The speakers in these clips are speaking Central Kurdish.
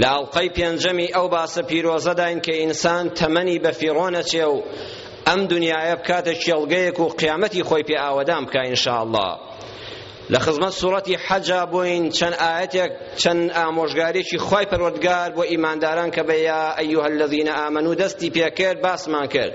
لە ئەڵقەی پێنجەمی ئەو باسە پیرۆزەداین کە ئینسان تەمەنی بە فیڕۆ نەچێ و ئەم دنیایە بکاتە کێڵگەیەک و قیامەتی خۆی پێ ئاوەدان بکا ئینشاءاللە لە خزمەت سوڕەتی حەجا بووین چەند ئاەتێک چەند ئامۆژگارێکی خی پەروەردگار بۆ ئیمانداران کە بە یا ئەیها الذین ئامنو دەستی پێکرد باسمان کرد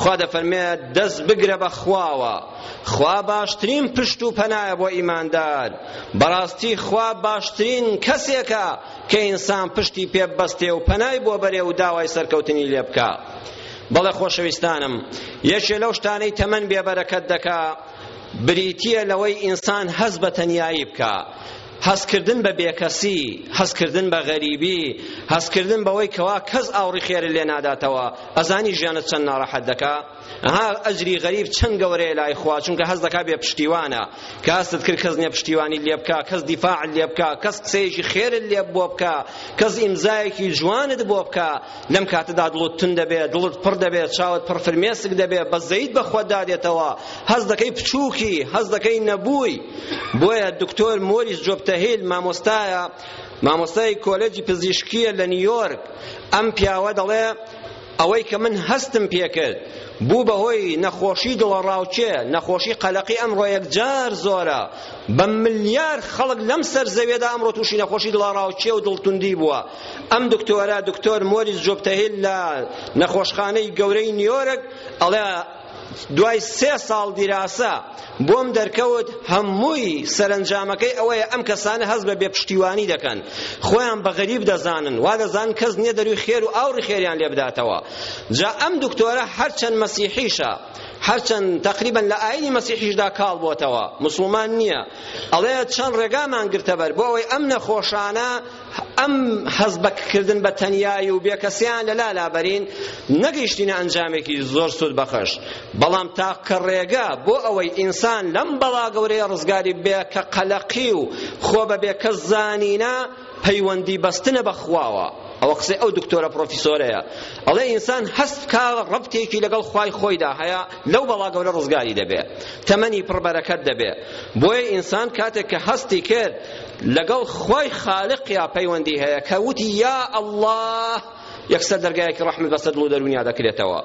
خوا دەفەرمێت دەست بگرە بە خواوە خوا باشترین پشت و پەنایە بۆ ئیماندار بەڕاستی خوا باشترین کەسێکە کە ئینسان پشتی پێ بەستێ و پەنای بۆ بەرێ و داوای سەرکەوتنی لێ بکە بەڵێ خۆشەویستانم یەکێ لەو شتانەی تەمەن بێبەرەکەت دەکا بریتییە لەوەی ئینسان هەز بە تەنیایی بکە هەستکردن بە بێکەسی، هەستکردن بە غەریبی، هەستکردن بەوەی کەوا کەس ئاوڕی خێرت لێ ناداتەوە، ئەزانی ژیانت چەند ناڕەحەت دەکا؟ ها ئەجری غەریب چەند گەورەیە لای خوا، چونکە هەست دەکا بێ پشتیوانە، کە هەستت کرد کەس نییە پشتیوانیت لێ بکا، کەس دیفاعت لێ بکا، کەس قسەیەکی خێرت لێ بۆ بکا، کەس ئیمزایەکی جوانت بۆ بکا، لەم کاتەدا دڵت تون دەبێت دڵت پڕ دەبێت چاوت پڕ فرمێسک دەبێت بە زەیت بە خۆت دادێتەوە هەز دەکەی بچووکی هەز دەکەی نەبووی بۆیە دکتۆر مۆریس جۆبتەهیل مامۆستایە مامۆستای کۆلێجی پزیشکیە لە نیویۆرک ئەم پیاوە دەڵێ ئەوەی کە من هەستم پێکرد بوو بەهۆی نەخۆشی دڵەڕاوچێ نەخۆشی قەلەقی ئەمڕۆ یەکجار زۆرە بە ملیار خەڵک لەم سەر زەوێدا ئەمڕۆ تووشی نەخۆشی دڵەڕاوچێ و دڵتوندی بووە ئەم دکتۆرە دکتۆر مۆریس جۆبتەهیل لە نەخۆشخانەی گەورەی نیۆرک ئەڵێ دوای سێ ساڵ دیراسە بۆم دەرکەوت هەمووی سەرنجامەکەی ئەوەیە ئەم کەسانە هەز بە بێپشتیوانی دەکەن خۆیان بە غەریب دەزانن وا دەزان کەس نییە دەروی خێر و ئاوڕی خێریان لێ بداتەوە جا ئەم دکتۆرە هەرچەند مەسیحیشە هەرچەند تقریبا لە ئاینی مەسیحیشدا کاڵ بۆتەوە مسلمان نییە ئەڵێ چەند ڕێگامان گرتە بەر بۆ ئەوەی ئەم نەخۆشانە ئەم هەستبەکردن بە تەنیایی و بێکەسیان لەلا لابەرین نەگەیشتینە ئەنجامێکی زۆر سوود بەخش بەڵام تاکە ڕێگە بۆ ئەوەی ئینسان لەم بەڵا گەورەیە ڕزگاری بێ کە قەلەقی و خۆ بە بێکەس زانینە پەیوەندی بەستنە بە خواوە ئەوە قسەی ئەو دکتۆرە پرۆفیسۆرەیە ئەڵێ ئینسان هەست بکا ڕەبتێکی لەگەڵ خوای خۆیدا هەیە لەو بەڵا گەورە ڕزگاری دەبێ تەمەنی پڕبەرەکەت دەبێ بۆیە ئینسان کاتێک کە هەستی کرد لەگەڵ خوای خالقیا پەیوەندی هەیە کە وتی یا ئەڵڵا یەکسەر دەرگایەکی ڕەحمت بەسەر دڵ و دەرونیا دەکرێتەوە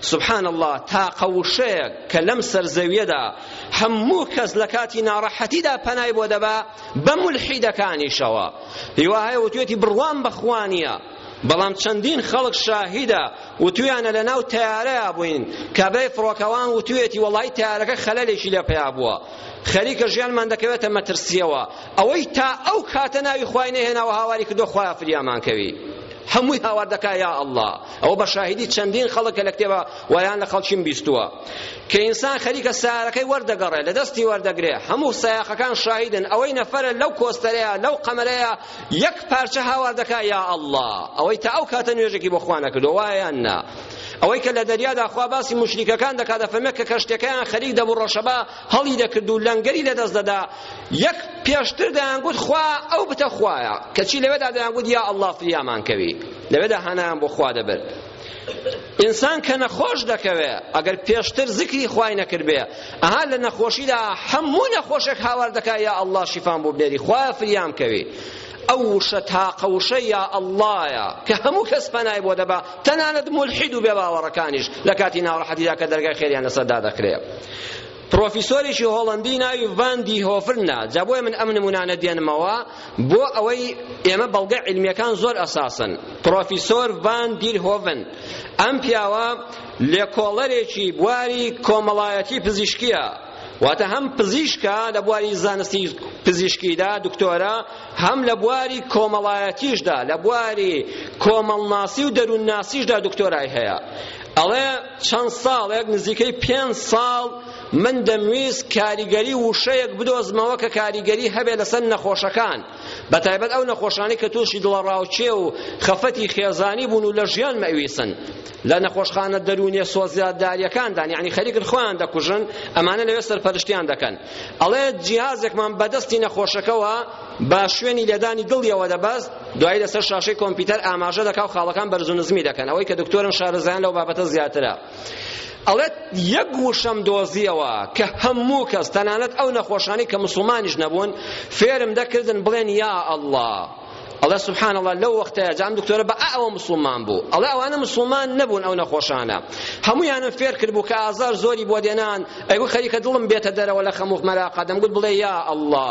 سبحان الله تاقە وشەیەک کە لەم سەرزەویەدا هەموو کەس لە کاتی ناڕەحەتیدا پەنای بۆ دەبا بە مولحیدەکانیشەوە هیوا هەیە وتوێتی بڕوام بەخوا نییە بەڵام چەندین خەڵک شاهیدە وتویانە لە ناو تەیارەیە بووین کە بەی فڕۆکەوان وتوێتی وەڵی تەیارەکە خەلەلێکی لێ پیا بووە خەریکە ژیانمان دەکەوێتە مەترسیەوە ئەوەی تا ئەو کاتە ناوی خوای نەهێناوە هاواری کردو خوایە فریامان کەوی هەمووی هاوار دەکا یا ئەڵڵا ئەوە بە شاهیدی چەندین خەڵک کە لە کتێبە وایان لە خەڵکیم بیستووە کە ئینسان خەریکە سارەکەی وەردەگەڕێ لە دەستی وەردەگرێ هەموو سایەقەکان شاهیدن ئەوەی نەفەرە لەو کۆستەرەیە لەو قەمەرەیە یەک پارچە هاوار دەکا یا ئەڵڵا ئەوەی تا ئەو کاتە نوێژێکی بۆ خوا نەکردو وایە یان نا ئەوەی کە لە دەریادا خوا باسی مشریکەکان دەکات دەفەرمێت کە کەشتەکەیان خەریک دەبوو ڕەشەبا هەڵی دەکرد و لەنگەری لەدەست دەدا یەک پێشتر دەیانگوت خوا ئەو بتە خوایە کەچی لەوێدا دەیانگوت یا ئەڵڵا فریامان کەوی لەوێدا هانایان بۆ خوا دەبرد ئینسان کە نەخۆش دەکەوێ ئەگەر پێشتر زیکری خوای نەکردبێ ئەها لە نەخۆشیدا هەموو نەخۆشێک هاوار دەکا یا ئەڵڵا شیفام بۆ بنێری خوایە فریام کەوی ئەو وشە تاقە وشە یا ئەڵڵایە کە هەموو کەس پەنای بۆ دەبا تەنانەت مولحید و بێباوەڕەکانیش لە کاتی ناڕەحەتیدا کە دەرگای خێریان لەسەردا دەکرێ پڕۆفیسۆرێکی هۆڵەندی ناوی ڤان دی هۆفرنە جا بۆیە من ئەم نمونانە دێنمەوە بۆ ئەوەی ئێمە بەڵگە علمیەکان زۆر ئەساسن پڕۆفیسۆر ڤان دیر هۆڤن ئەم پیاوە لێکۆڵەرێکی بواری کۆمەڵایەتی پزیشکیە واتە هەم پزیشکە لە بواری زانستی پزیشکیدا دکتۆرە هەم لە بواری کۆمەڵایەتیشدا لە بواری کۆمەڵناسی و دەروونناسیشدا دکتۆرای هەیە ئەڵێ چەند ساڵێک نزیکەی پێنج ساڵ من دەمویست کاریگەری وشەیەک بدۆزمەوە کە کاریگەری هەبێ لەسەر نەخۆشەکان بەتایبەت ئەو نەخۆشانەی کە تووشی دڵەڕاوکێ و خەفەتی خێزانی بوون و لە ژیان مەویسن لە نەخۆشخانە دەروونیە سۆزیاداریەکاندان یعنی خەریکن خۆیان دەکوژن ئەمانە لەوێ سەرپەرشتیان دەکەن ئەڵێ جیازێکمان بەدەستی نەخۆشەکەوە بە شوێنی لێدانی دڵیەوە دەبەست، دوایی لەسەر شاشەی کۆمپیوتەر ئاماژە دەکا و خاڵەکان بەرز و نزمی دەکەن، ئەوەی کە دکتۆرن شارەزایان لەو بابەتە زیاترە. ئەڵێت یەک وشەم دۆزیەوە کە هەموو کەس تەنانەت ئەو نەخۆشانی کە مسلمانیش نەبوون فێرم دەکردن بڵێن یا ئەڵڵا ئەڵێ سبحان الله لەو وەختەیە جام دکتۆرە بە ئەوە مسلمان بوو ئەڵێ ئەوانە مسلمان نەبوون ئەو نەخۆشانە هەمویانم فێر کرد بوو کە ئازار زۆری بۆ دێنان ئەیگو خەریکە دڵم بێتە دەرەوە لە خەموو مەراقە دەمگوت بڵێ یا ئەڵڵا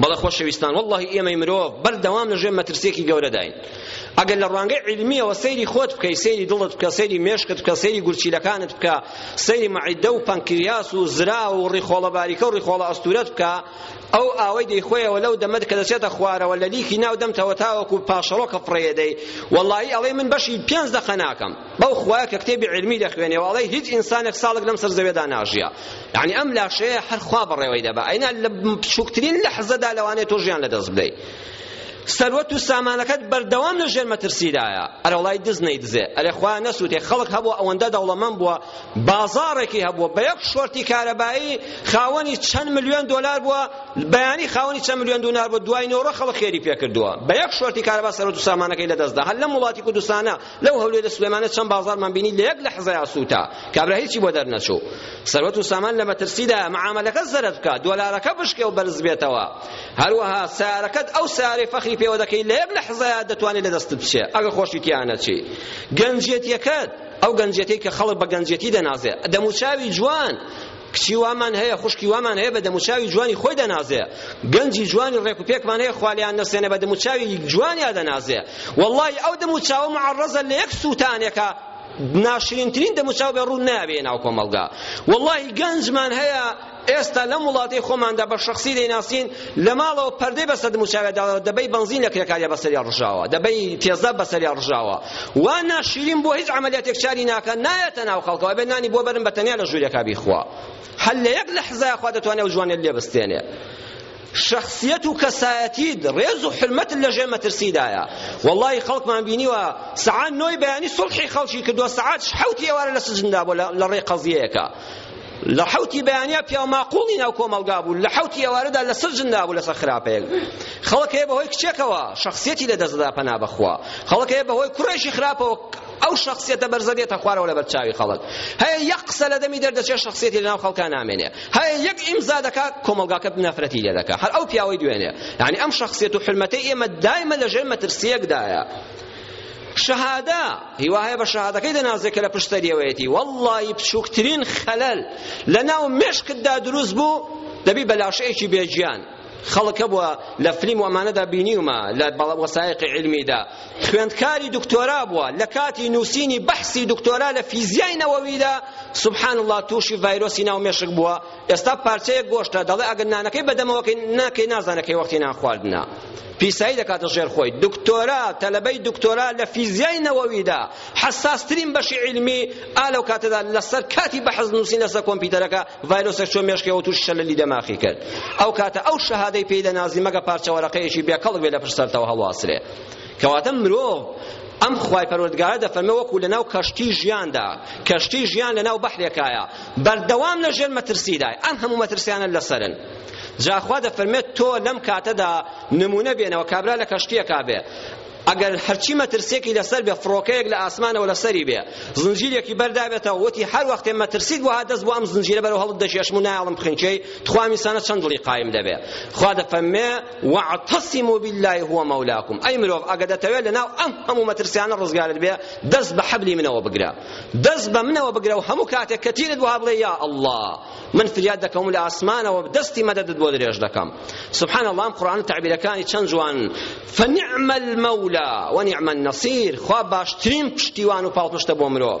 بەڵێ خۆشەویستان واللهی ئێمەی مرۆڤ بەردەوام لە ژێر مەترسیەکی گەورەداین ئەگەر لە ڕوانگەی علمیەوە سەیری خۆت بکەی سەیری دڵت بکە سەیری مێشکت بکە سەیری گورچیلەکانت بکە سەیری مەعیدە و پەنکریاس و زرا و ڕیخۆڵە باریکە و ڕیخۆڵە ئەستورەت بکە ئەو ئاوەی دەیخۆیەوە لەو دەمەت کە دەچێتە خوارەوە لە لیکی ناو دەمتەوە تاوەکو پاشەڕۆکە فڕێدەی واللهی ئەڵێ من بەشی پێنج دەقە ناکەم بەو خوایە کە کتێبی عیلمی دەخوێنێ و ئەڵێ هیچ ئینسانێک ساڵێک لەم سەر زەوێدا ناژیا یعنی ئەم لاشەیە هەر خوا بەڕێوەی دەبا ئەینا لە بچووکترین لەحزەدا لەوانەیە تۆ ژیان لەدەست بدەی سەروەت و سامانەکەت بەردەوام لە ژێر مەترسیدایە ئەرە وڵای دز نەیدزێ ئەرێ خوا نەسووتێ خەڵک هەبوو ئەوەندە دەوڵەمەند بووە بازاڕێکی هەبووە بە یەک شۆرتی کارەبایی خاوەنی چەند ملیۆن دۆلار بووە بەیانی خاوەنی چەند ملیۆن دۆلار بووە دوای نۆڕە خەڵک خێری پێکردووە بە یەک شۆرتی کارەبا سەروەت و سامانەکەی لەدەستدا هەر لەم وڵاتی کوردستانە لەو هەولێرە سلێمانە چەند بازارمان بینی لە یەک لەحزەیا سووتا کابرا هیچی بۆ دەرنەچوو سەروەت و سامان لە مەترسیدا معاملەکە زەرەر بکە دۆلارەکە بشکێ و بەرز بێتەوە هەروەها سارەکەت ئەو سارەی فەخری پێوە دەکەی لە یەک لەحزەیا دەتوانێت لە دەستت بچێ ئەگە خۆشی تیانەچی گەنجێتیەکەت ئەو گەنجێتی کە خەڵک بە گەنجێتی دەنازێ دەموچاوی جوان کچی وامان هەیە خوشکی وامان هەیە بە دەموچاوی جوانی خۆی دەنازێ گەنجی جوانی ڕێک و پێکمان هەیە خوا لێیان نەسێنێ بە دەموچاوی جوانیا دەنازێ وەڵڵاهی ئەو دەموچاوە معەڕەزە لە یەک سووتانێکە ناشرینترین دەموچاو بێ ڕوون نابێ ناو کۆمەڵگا وەڵڵاهی گەنجمان هەیە ئێستا لەم وڵاتەی خۆماندا بە شەخسی دەیناسین لە ماڵەوە پەردەی بەسەر دموچاویا داوە دەبەی بەنزین لە کرێکاریا بەسەریا ڕژاوە دەبەی تێزاب بەسەریا ڕژاوە وا ناشیرین بووە هیچ عەمەلیاتێک چاری ناکا نایەتە ناو خەڵکەوە ئەبێ نانی بۆ بەرن بە تەنیا لە ژوورێکا بیخوا هەر لە یەک لەحزەیە خوا دەتوانێ ئەو جوانێت لێ بستێنێ شخصیت و کەسایەتیت ڕێز و حرمەت لە ژێر مەترسیدایە وەڵی خەڵکمان بینیوە سەعات نۆی بەیانی سڵحی خەڵکی کردووە سەعات حەوتی ئێوارە لە سجندا بۆ لە ڕێ قەزیەیەکە لە حەوتی بەیانیا پیاوماقوڵی ناو کۆمەڵگا بوو لە حەوتی ئێوارەدا لەسەر ژندا بوو لەسەر خراپەیەک خەڵک هەیە بەهۆی کچێکەوە شخصیەتی لە دەستدا پەنا بەخوا خەڵک هەیە بەهۆی کوڕێکی خراپەوە ئەو شخصیەتە بەرزە دێتە خوارەوە لە بەرچاوی خەڵک هەیە یەک قسە لە دەمی دەردەچێت شخصیەتی لەناو خەڵکا نامێنێ هەیە یەک ئیمزا دەکا کۆمەڵگاکە نەفرەتی لێ دەکا هەر ئەو پیاوەی دوێنێ یعنی ئەم شخصیەت و حرمەتەی ئێمە دایمە لەژێر مەترسیەکدایە شەهادە هیوا هەیە بە شەهادەکەی دەنازێت کە لە پشت سەریەوەیەتی وەڵڵاهی بچووکترین خەلەل لەناو مێشکتدا دروست بوو دەبی بە لاشەیەکی بێجیان خەڵکە بووە لە فلیم و ئەمانەدا بینیومە لە وەسایقی علمیدا خوێندکاری دکتۆرا بووە لە کاتی نووسینی بەحسی دکتۆرا لە فیزیای نەوەویدا سبحان الله تووشی ڤایرۆسی ناو مێشک بووە ئێستا پارچەیەک گۆشتە دەڵێ ئەگەر نانەکەی بەدەمەوە کەی ناکەی نازانە کەی وەختی نان خواردنە پیسایی دەکاتە ژێر خۆی دکتۆرا تەلەبەی دکتۆرا لە فیزیای نەوەویدا حساسترین بەشی علمی ئا لەو کاتەدا لەسەر کاتی بەحز نووسین لەسەر کۆمپیوتەرەکە ڤایرۆسێک چۆن مێشکەوە تووشی شەلەلی دەماخی کرد ئەو کاتە ئەو شەهادەی پێی دەنازی مەگە پارچە وەرەقەیەکی بێکەڵک بێ لە پشت سەرتەوە هەڵواسرێ کەواتە مرۆڤ ئەم خوای پەروەردگارە دەفەرمێ وەکو لەناو کەشتی ژیاندا کەشتی ژیان لەناو بەحرێکایە بەردەوام لە ژێر مەترسیدای ئەم هەموو مەترسیانە لەسەرن جاخوا دەفەرمێت تۆ لەم کاتەدا نمونە بێنەوە کابرا لە کەشتیەکا بێ ئەگەر هەرچی مەترسێکی لەسەر بێ فڕۆکەیەک لە ئاسمانەوە لەسەری بێ زنجیرێکی بەردابێتەوە وتی هەر وەختێ مەترسید وها دەست بۆ ئەم زنجیرە بەرەو هەڵت دەشێشم و نایەڵم بخنکێی تخوا میسانە چەند دڵی قایم دەبێ خوا دەفەرمێ واعتصموا باللە هو مولاکم ئەی مرۆڤ ئەگە دەتەوێت لەناو ئەم هەموو مەترسیانە ڕزگارت بێ دەست بە حەبلی منەوە بگرە دەست بە منەوە بگرە و هەموو کاتێک کە تیرت بۆ هەبڵێ یا ئەڵڵا من فریاد دەکەم لە ئاسمانەوە دەستی مەدەدت بۆ درێژ دەکەم سبحان الله ئەم قورئان و تەعبیرەکانی چەند جوان فنعم المولى ونعم النصير خوا باشترین پشتیوان و پاڵپشتە بۆ مرۆڤ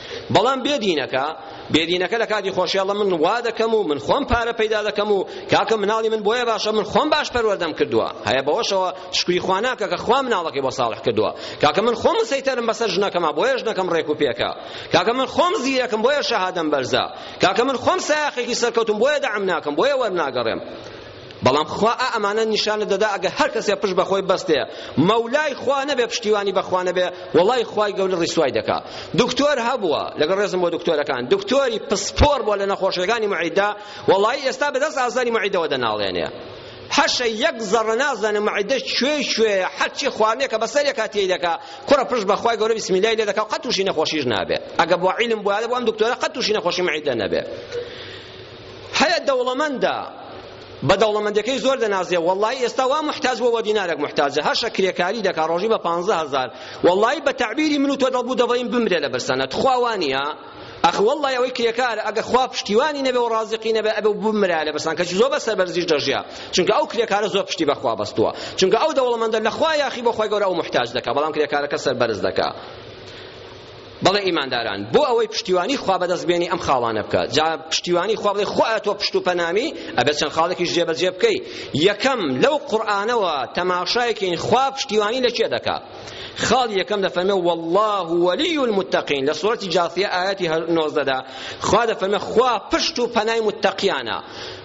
بەڵام بێ دینەکە بێ دینەکە لە کاتی خۆشی ئەڵە من وا دەکەم و من خۆم پارە پەیدا دەکەم و کاکە مناڵی من بۆیە باشە من خۆم باش پەروەردەم کردووە هەیە بەوەشەوە شکری خوا ناکە کە خوا مناڵەکەی بۆ ساڵح کردووە کاکە من خۆم سەیتەرم بەسەر ژنەکەما بۆیە ژنەکەم ڕێک و پێکە کاکە من خۆم زیرەکم بۆیە شەهادەم بەرزە کاکە من خۆم سایەقێکی سەرکەوتم بۆیە دەعم ناکەم بۆیە وەرناگەڕێم بەڵام خوا ئا ئەمانە نیشانت دەدا ئەگە هەر کەسێ پشت بە خۆی بەستێ مەولای خوا نەبێ پشتیوانی بە خوا نەبێ وەڵای خوای گەورە ڕیسوای دەکا دکتۆر هەبووە لەگەڵ ڕێزم بۆ دکتۆرەکان دکتۆری پسپۆر بووە لە نەخۆشیەکانی معیدە وەڵای ئێستا بەدەست ئازاری معیدەوە دەناڵێنێ حەشە یەک زەڕە نازانە معدە کوێ کوێ حەچی خوانێکە بەسەرێکا تێی دەکا کوڕە پشت بەخوای گەورە بسم الله لێ دەکا قەت توشی نەخۆشیش نابێ ئەگە بۆ عیلم بوایە بۆ ئەم دکتۆرە قەت توشی نەخۆشی معدە نەبێ هەیە دەوڵەمەندە بە دەوڵەمەندەکەی زۆر دەنازێ وەڵی ئێستا وا محتاج بۆ وە دینارێک محتاجە هەشە کرێکاری دەکا ڕۆژی بە پانزە هەزار وەڵی بە تعبیری من و تۆ دەڵبوو دەڵێن بمرێ لە برسانە تخوا وانە ئەخ والله ئەوەی کرێکارە ئەگە خوا پشتیوانی نەبێ و ڕازقی نەبێ ئەبێ بمرا لە بەسان کەچی زۆر بە سەربەرزیش دەژیا چونکە ئەو کرێکارە زۆر پشتی بەخوا بەستووە چونکە ئەو دەوڵەمەندە لە خوا یاخی بۆ خۆی گەورە ئەو محتاج دەکا بەڵام کرێکارەکە سەربەرز دەکا بەڵێ ئیمانداران بۆ ئەوەی پشتیوانی خوا بەدەست بێنی ئەم خاڵانە بکە جا پشتیوانی خوا بڵێ خۆ تۆ پشت و پەنامی ئەبێت چەند خاڵێکیش جێبەجێ بکەی یەکەم لەو قورئانەوە تەماشایەکەین خوا پشتیوانی لە کێ دەکا خاڵ یەکەم دەفەرمێ والله ولی المتقین لە سورەتی جاثیە ئاەتی 19 دا خوا دەفەرمێ خوا پشت و پەنای متقیانە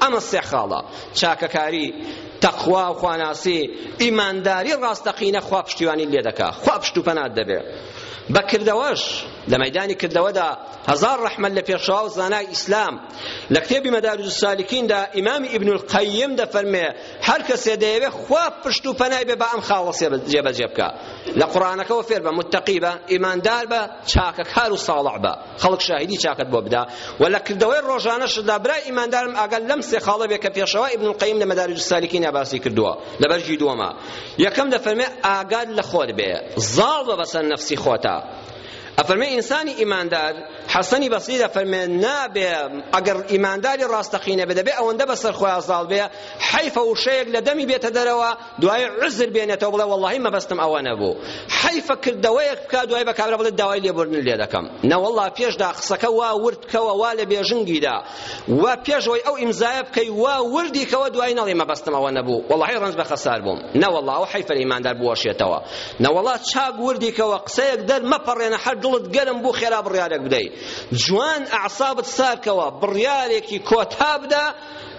ئەمە سێ خاڵە، چاکەکاری، تەقوا و خواناسی، ئیمانداری ڕاستەقینە خوا پشتیوانیت لێ دەکا، خوا پشت و پەنات دەبێ. بە کردەوەش، لە مەیدانی کردەوەدا هەزار ڕەحمەت لە پێشەوا و زانای ئیسلام. لە کتێبی مەدارج السالکیندا ئیمام ئیبن القەیم دەفەرمێ، هەر کەسێ دەیەوێ خوا پشت و پەنای بێ با ئەم خاڵە سێ جێبەجێ بکا. لە قورئانەکەوە فێر بە، متەقی بە، ئیماندار بە، چاکەکار و ساڵح بە. خەڵک شاهیدی چاکەت بۆ بدا و لە کردەوەی ڕۆژانەشتدا برای ئیماندارم ئاگات لەم سێ خاڵە بێ کە پێشەوا ئیبن القیم لە مەدارج السالکین باسی کردووە لە بەرگی دووەما یەکەم دەفەرمێ ئاگات لە خۆت بێ زاڵ بە بەسەر نەفسی خۆتە ئەفەرمێ ئینسانی ئیماندار حەسەنی بەسری دەفەرمێ نابێ ئەگەر ئیمانداری ڕاستەقینە بێ دەبێ ئەوەندە بەسەر خۆیان زاڵ بێ حەیفە وشەیەک لە دەمی بێتە دەرەوە دوای عوزر بێنێتەوە بڵێ وەڵاهی مەبەستم ئەوە نەبوو حەیفە کردەوەیەک بکا دوای بە کابرا بڵێ داوای لێبوردن لێ دەکەم نەوەڵا پێشدا قسەکە وا ورد بکەوە وا لە بێژنگیدا و پێشەوەی ئەو ئیمزایە بکەی وا وردی کەوە دوای نەڵی مەبەستم ئەوە نەبوو وەڵاهی ڕەنج بە خەسار بووم نەوەڵا ئەو حەیفە لە ئیماندار بوەشێتەوە نەوەڵا چاک وردی کەوە قسەیەک دەر مەپەڕێنە هەر دڵت گەرم بوو خێرا بڕیارێک بدەی جوان ئەعسابت سارکەوە بڕیارێکی کۆتا بدە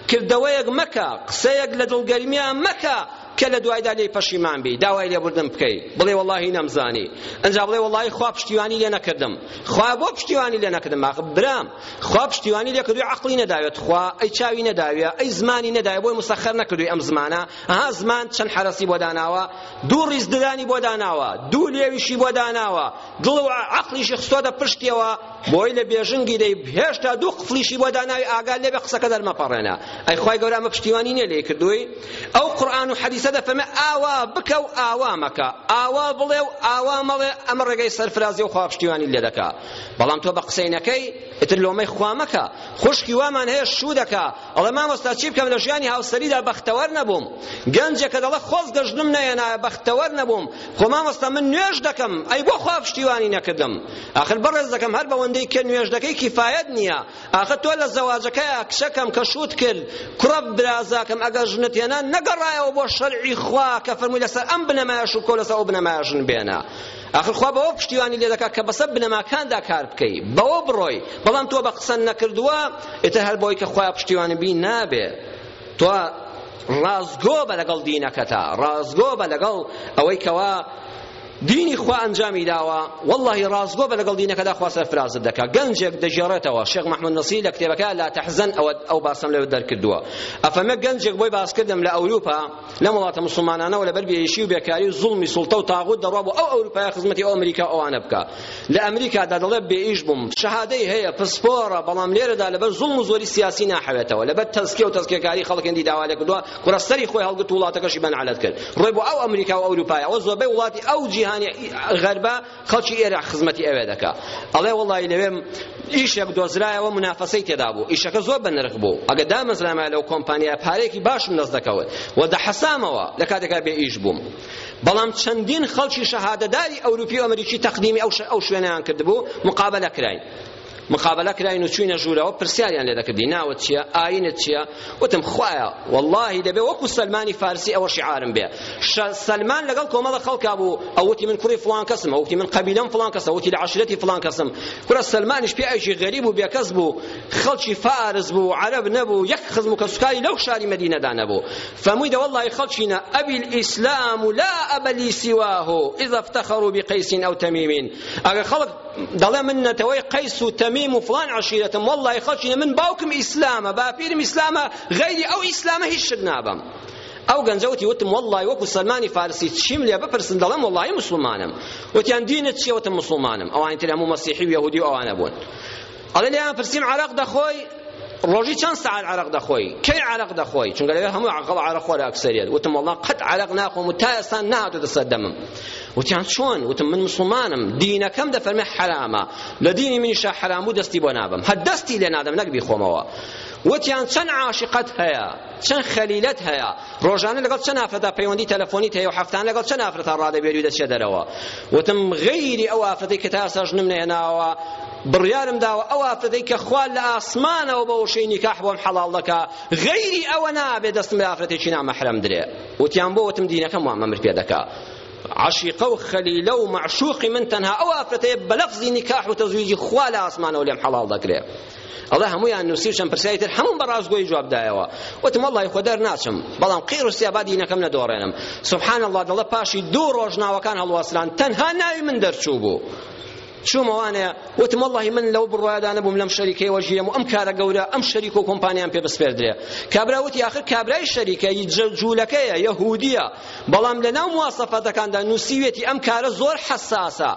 کردەوەیەک مەکە، قسەیەک لە دڵگەرمیا مەکە کە لە دوایدا لێی پەشیمان بی، داوای لێبوردن بکەی، بڵێی وەڵاهی نەمزانی، ئەجا بڵێی وەڵاهی خوا پشتیوانی لێ نەکردم، خوا بۆ پشتیوانی لێ نەکردم، ئاخ برام خوا پشتیوانی لێ کردووی عەقڵی نەداوێت خوا، ئەی چاوی نەداویە، ئەی زمانی نەداویە بۆی مسەخەر نەکردووی ئەم زمانە، ها زمان چەند حەرەسی بۆ داناوە، دوو ڕیز ددانی بۆ داناوە، دوو لێویشی بۆ داناوە، دڵ و عەقڵیشی خستۆتە پشتیەوە، بۆی لە بێژنگی دەی هێشتا دوو قفڵیشی بۆ داناوی ئاگا لێبێ قسەکە دەرمەپەڕێنە ئەی خوای گەورە ئەمە پشتیوانی نییە لێی کردووی ئەو قورئان و حەدیسە دەفەرمێ ئاوا بکە و ئاوا مەکە ئاوا بڵێ و ئاوا مەڵێ ئەمە ڕێگەی سەرفرازی و خوا پشتیوانی لێ دەکا بەڵام تۆ بە قسەی نەکەی ئیتر لۆمەی خوا مەکە خوشکی وامان هەیە شوو دەکا ئەڵێ مامۆستا چی بکەم لە ژیانی هاوسەریدا بەختەوەر نەبووم گەنجێکە دەڵێ خۆزگە ژنم نەیەنایە بەختەوەر نەبووم خۆ مامۆستا من نوێژ دەکەم ئەی بۆ خوا پشتیوانی نەکردم ئاخر بەڕێز دەکەم هەر بەوەندەی کە نوێژ دەکەی کیفایەت نییە ئاخە تۆ لە زەواجەکەیە کچەکەم کە شوت کرد کوڕە برازاکەم ئەگەر ژنت هێنا نەگەڕایەوە بۆ شەرعی خوا کە فەرمووی لەسەر ئەم بنەمایە شوکۆ لەسەر ئەو بنەمایە ژن بێنە ئاخر خوا بەوە پشتیوانی لێ دەکات کە بەسەر بنەماکاندا کار بکەی بەوە بڕۆی بەڵام تۆ بە قسە نەکردووە ئیتر هەر بۆی کە خوا پشتیوانی بی نابێ تۆ ڕازگۆ بە لەگەڵ دینەکەتا ڕازگۆ بە لەگەڵ ئەوەی کەوا دینی خوا ئەنجامی داوە واللهی ڕازگۆ بە لەگەڵ دینەکەدا خوا سەرفرازت دەکات گەنجێک دەژێڕێتەوە شێخ محمود نەسی لە کتێبەکە لا تەحزەن ئەوە ئەو باسەم لەوێ دەرکردووە ئەفەمە گەنجێک بۆی باسکردم لە ئەوروپا لەم وڵاتە موسڵمانانەوە لەبەر بێهیشی و بێکاری و زوڵمی سوڵتە و تاغوت دەڕوا بۆ ئەو ئەوروپایە خزمەتی ئەو ئەمریکا و ئەوانە بکا لە ئەمریکادا دەڵێ بێئیش بووم شەهادەی هەیە پسپۆڕە بەڵام لێرەدا لەبەر زوڵم و زۆری سیاسی ناحەوێتەوە لەبەر تەزکیە و تەزکیەکاری خەڵکێندی داوا لێ کردووە کورە سەری خۆی هەڵگرت و وڵاتەکەشی بەنعەلەت کرد ڕۆی بۆ ئەو ئەمریکا و ئەوروپایە ئەوە زۆربەی وڵاتی ئەو جیهانی غەربە خەڵکی ئێراق خزمەتی ئەوێ دەکا ئەڵێ وەڵی لەوێ ئیشێک دۆزرایەوە منافەسەی تێدا بوو ئیشەکە زۆر بە نرخ بوو ئەگە دامەزرامایە لەو کۆمپانیا پارێکی باشم دەست دەکەوت و دەحەسامەوە لە کاتێکا بێ ئیش بووم بەڵام چەندین خەڵکی شەهادەداری ئەوروپی و ئەمریکی تەقدیمی ئەو شوێنەیان کردبوو مقابلە کراین مقابلە کراین و چوینە ژوورەوە پرسیاریان لێ دەکردی ناوت چییە ئاینت چییە وتم خوایە واللهی دەبێ وەکو سەلمانی فارسی ئەوە شعارم بێ سەلمان لەگەڵ کۆمەڵە خەڵکا بوو ئەوتی من کوڕی فڵان کەسم ئەوتی من قەبیلەم فڵان کەسە ئەوتی لە عەشرەتی فڵان کەسم کورە سەلمانیش پیاوێکی غەریب و بێکەس بوو خەڵکی فارس بوو عەرەب نەبوو یەک خزم و کەسوکاری لەو شاری مەدینەدا نەبوو فەمووی دە واللهی خەڵکینە ئەبی الئیسلام لا ئەبەلی سواه اذا افتخروا بقیس او تمیم ئەگە خەڵک دەڵێ من نەتەوەی قەیس و تەمیم و فڵان عەشیرەتم وەڵڵاهی خەڵکی من باوکم ئیسلامە باپیرم ئیسلامە غەیری ئەو ئیسلامە هیچ شت نابەم ئەو گەنجە وتی وتم والله وەکو سلمانی فارسی چیم لێ بپرسن دەڵێم والله مسلمانم وتیان دینت چیە وتم مسلمانم ئەوانی تر هەموو مەسیحی و یەهودی و ئەوانە بوون ئەڵێ لێیان پرسیم عەرەق دەخۆی ڕۆژی چەند سعات عرق دەخۆی کەی عرق دەخۆی چونکە لەوێ هەموو عقڵ عرق خۆر ئەکسەریت وتم والله قەت عرق ناخۆم و تا ئێستا نهاتۆتە سەر دەمم وتیان چۆن وتم من مسلمانم دینەکەم دەفەرمێ حرامە لە دینی منیشا حرام بوو دەستی بۆ نابم هەر دەستی لێ نادەم نەک بیخۆمەوە وتیان چەند عاشقەت هەیە چەند خەلیلت هەیە ڕۆژانە لەگەڵ چەند ئافرەتا پەیوەندی تەلەفۆنیت هەیە و هەفتانە لەگەڵ چەند ئافرەتا ڕادەبێری و دەچێ دەرەوە وتم غەیری ئەو ئافرەتەی کە تا ئێستا ژنم نەهێناوە بڕیارم داوە ئەو ئافرەتەی کە خوا لە ئاسمانەوە بە وشەی نیکاح بۆم حەڵاڵ دەکا غەیری ئەوە نابێ دەستم لە ئافرەتێکی نامەحرەم درێ وتیان بۆ وتم دینەکەم وام ئەمر پێ دەکا عشیقە و خەلیلە و معشوقی من تەنها ئەو ئافرەتەیە بە لەفزی نیکاح و تەزویجی خوا لە ئاسمانەوە لێم حەڵاڵ دەکرێ ئەڵێ هەموویان نووسی و چەند پرسیاری تر هەمووم بە ڕاستگۆیی جواب دایەوە وتم وەڵڵاهی خۆ دەرناچم بەڵام قیر و سیابا دینەکەم نەدۆڕێنم سبحان اللە دەڵێ پاشی دوو ڕۆژ ناوەکان هەڵواسران تەنها ناوی من دەرچوو بوو چوومەوانەیە وتم وەڵڵاهی من لەو بڕوایەدا نەبووم لەم شەریکەیەوە ژیرم و ئەم کارە گەورە ئەم شەریک و کۆمپانیان پێ بسپێردرێ کابرا وتی ئاخر کابرای شەریکە جوولەکەیە یەهودییە بەڵام لەناو مواسەفاتەکاندا نووسیوێتی ئەم کارە زۆر حەساسە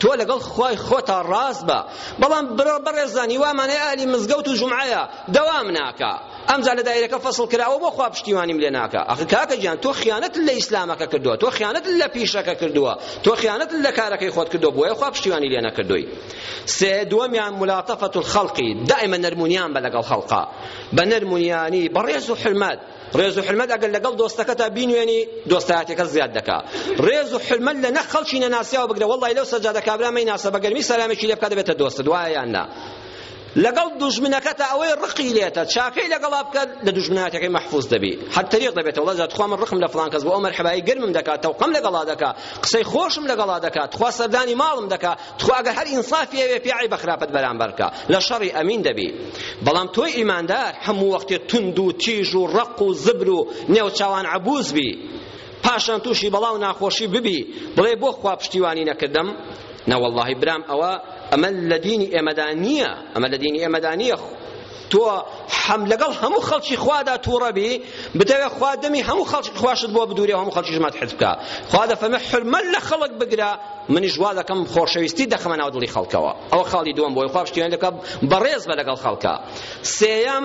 تۆ لەگەڵ خوای خۆتا ڕاست بە بەڵام برۆ بەڕێزان هیوامانەیە ئەهلی مزگەوت و جومعەیە دەوام ناکا ئەمجا لە دایرەکە فەسڵ کراوە بۆ خوا پشتیوانیم لێ ناکا ئەخ کاکە گیان تۆ خیانەت لە ئیسلامەکە کردووە تۆ خیانەت لە پیشەکە کردووە تۆ خیانەت لە کارەکەی خۆت کردووە بۆیە خوا پشتیوانی لێ نەکردووی سێ دووەمیان ملاتەفەت الخەڵقی دائما نەرمونیان بە لەگەڵ خەڵقا بە نەرمونیانی بەڕێز و حرمەت ڕێز و حرمەت ئەگەر لەگەڵ دۆستەکەتا بینوێنی دۆستایەتیەکەت زیاد دەکا ڕێز و حرمەت لە نەک خەڵکی نەناسیاوە بگرە وەڵڵای لەو سەجادە کابرا مەیناسە بە گەرمی سەلامێکی لێ بکا دەبێتە دۆستت وایە یان نا لەگەڵ دوژمنەکەتە ئەوەی ڕقی لێتە چاکەی لەگەڵا بکات لە دوژمنایەتەکەی مەحفوظ دەبی هەر تەریق دەبێتە وڵا جا تخوا من ڕقم لە فڵان کەس بۆ ئەو مەرحەبایی گەرمم دەکات تەوقەم لەگەڵا دەکات قسەی خۆشم لەگەڵا دەکات تخوا سەردانی ماڵم دەکات تخوا ئەگەر هەر ئینسافی هەبێ پێی عەیبە خراپەت بەرامبەر بکا لە شەڕی ئەمین دەبی بەڵام تۆی ئیماندار هەموو وەختێ توند و تیژ و ڕەق و زبر و نێوچاوان عەبووز بی پاشان تووشی بەڵا و ناخۆشی ببی بڵێ بۆ خوا پشتیوانی نەکردم نەوەڵڵاهی برام ئەوە ئەمە لە دینی ئێمەدا نییە ئەمە لە دینی ئێمەدا نییە تۆ حەم لەگەڵ هەموو خەڵکی خوادا تووڕە بی بتەوێ خوا دەمی هەموو خەڵکی خواشت بۆ بدوورێ هەموو خەڵکیش مات حەز بکە خوا دەفەرمێ حرمەت لە خەڵک بگرە منیش وا دەکەم خۆشەویستی دەخەمە ناو دڵی خەڵکەوە ئەوە خاڵی دووەم بۆی خوا پشتیوانی دەکە بەڕێز بە لەگەڵ خەڵکە سێیەم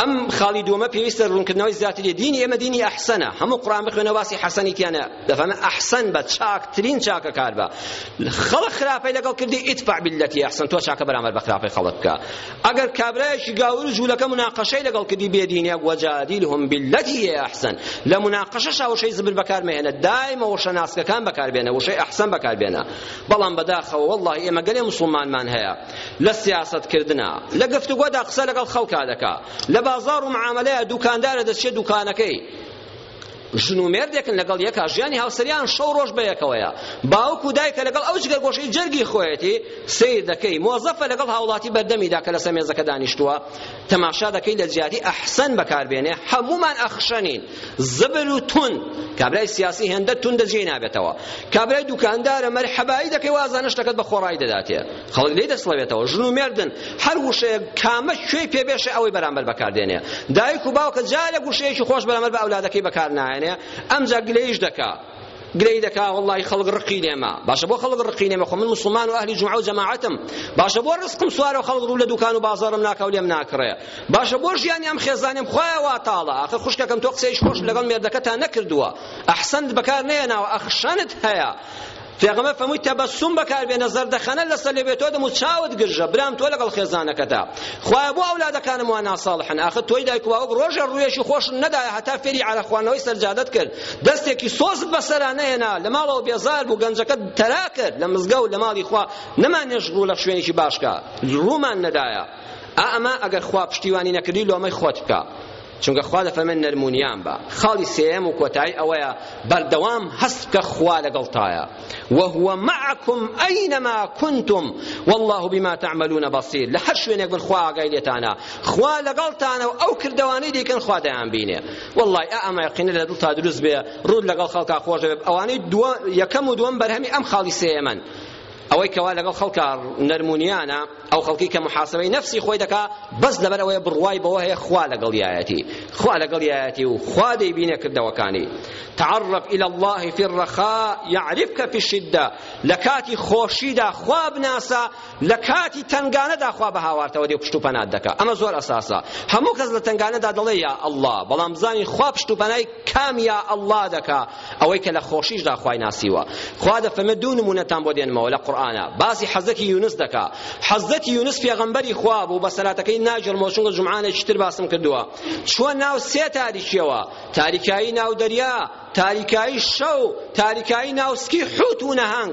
ئەم خاڵی دووەمە پێویستە ڕوونکردنەوەی زیاتر لێ دینی ئێمە دینی ئەحسەنە هەموو قورئان بخوێنە باسی حەسەنی تیانە دەفەرمێ ئەحسەن بە چاکترین چاکەکار بە خەڵک خراپەی لەگەڵ کردی ئیدفع باللەتی ئەحسەن تۆ چاکە بەرامبەر بە خراپەی خەڵک بکە ئەگەر کابرایەکی گاور و جوولەکە مناقەشەی لەگەڵ کردی بێدینێک وەجادیلهم باللەتی هی ئەحسەن لە مناقەشەشا وشەی زبر بەکار مەهێنە دایمە وشە ناسکەکان بەکار بێنە وشەی ئەحسەن بەکار بێنە بەڵام بەداخەوە واللهی ئێمە گەلێ موسڵمانمان هەیە لە سیاسەت کردنا لە گفتوگۆدا قسە لەگەڵ خەڵکا دەکا لە بازار و معاملەیە دوکاندارە دەچێت دوکانەکەی ژن و مێردێکن لەگەڵ یەکا ژیانی هاوسەریان شەو ڕۆژ بە یەکەوەیە باوک و دایکە لەگەڵ ئەو جگە گۆشەی جەرگی خۆیەتی سیر دەکەی مۆزەفە لەگەڵ هاوڵاتی بەردەمیدا کە لەسەر مێزەکە دانیشتووە تەماشا دەکەی لە جیاتی ئەحسەن بەکاربێنێ هەموومان ئەخشەنین زبر و تون کابرای سیاسی هێندە توندە جێی نابێتەوە کابرای دوکاندارە مەرحەبایی دەکەی وازانە شتەکەت بە خۆڕایی دەداتێ خەڵک لێی دەسڵەوێتەوە ژن و مێردن هەر وشەیە کامە کوێی پێبێشێ ئەوەی بەرامبەر بەکاردێنێ دایک و باوکە جارێک وشەیەکی خۆش بەرامبەر بە ئەولادەکەی بەکار نایەنێ ئەمجا گلەیش دەکا گلەی دەکا وەڵڵاهی خەڵک ڕقی لێمە باشە بۆ خەڵک ڕقی لێمە خۆ من موسڵمان و ئەهلی جومعە و جەماعەتم باشە بۆ ڕزقم سوارە و خەڵک ڕوو لە دوکان و بازاڕم ناکا و لێم ناکڕێ باشە بۆ ژیانی ئەم خێزانەم خوایە وا تاڵە ئاخر خوشکەکەم تۆ قسەیش خۆش لەگەڵ مێردەکەتا نەکردووە ئەحسەنت بەکار نەهێناوە ئەخشەنت هەیە پێغەمبەر فەمووی تەبەسوم بەکاربێنە زەردەخەنە لەسەر لێ بێتۆ دەم و چاوت گرژە برام تۆ لەگەڵ خێزانەکەتە خوایە بۆ ئەولادەکانم وا ناساڵحن ئاخر تۆی دایک و باوک ڕۆژێ ڕوویەکی خۆش نەدایە هەتا فێری عەرەق خواردنەوەی سەرجادەت کرد دەستێکی سۆزت بەسەرا نەهێنا لە ماڵەوە بێزار بوو گەنجەکەت تەرا کرد لە مزگەوت لە ماڵی خوا نەمانێش ڕوو لە شوێنێکی باش کا ڕوومان نەدایە ئا ئەمە ئەگەر خوا پشتیوانی نەکردی لۆمەی خۆت بکە چونکە خوا دەفەرمێن نەرمونیان بە خاڵی سێیەم و کۆتایی ئەوەیە بەردەوام هەست بکە خوا لەگەڵتایە وهو معکم ئەینەما کونتم واللە بما تعملون بەصیر لە هەر شوێنێک بن خوا ئاگای لێتانە خوا لەگەڵتانە و ئەو کردەوانەی دەیکەن خوا دەیانبینێ واللە ئا ئەمە یەقینە لە دڵتا دروست بێ ڕووت لەگەڵ خەڵکا خۆش دەبێت ئەوانەی دووە یەکەم و دووەم بەرهەمی ئەم خاڵی سێیەمەن ئەوەی کەوا لەگەڵ خەڵکا نەرمونیانە ئەو خەڵکی کە محاسبەی نەفسی خۆی دەکا بەس لەبەر ئەوەیە بڕوای بەوە هەیە خوا لەگەڵیایەتی خوا لەگەڵیایەتی و خوا دەیبینێ کردەوەکانی تعرف إلى الله في الرخاء يعرفك في الشدة لە کاتی خۆشیدا خوا بناسە لە کاتی تەنگانەدا خوا بە هاوارتەوە دێ پشت و پەنات دەکا ئەمە زۆر ئەساسە هەموو کەس لە تەنگانەدا دەڵێ یا ئەڵڵا بەڵام بزانین خوا پشت و پەنای کام یا ئەڵڵا دەکا ئەوەی کە لە خۆشیشدا خوای ناسیوە خوا دەفەرمێ دوو نمونەتان بۆ دێنمەوە لە قورئانا باسی حەزەتی یونس دەکا حەزەتی یونس پێغەمبەری خوا بوو بە سەلاتەکەی ناگەڕمەوە چونکە جومعانێکی تر باسم کردووە چووە ناو سێ تاریکیەوە تاریکایی ناو دەریا تاریکایی شەو تاریکایی ناو سکی حوت و نەهەنگ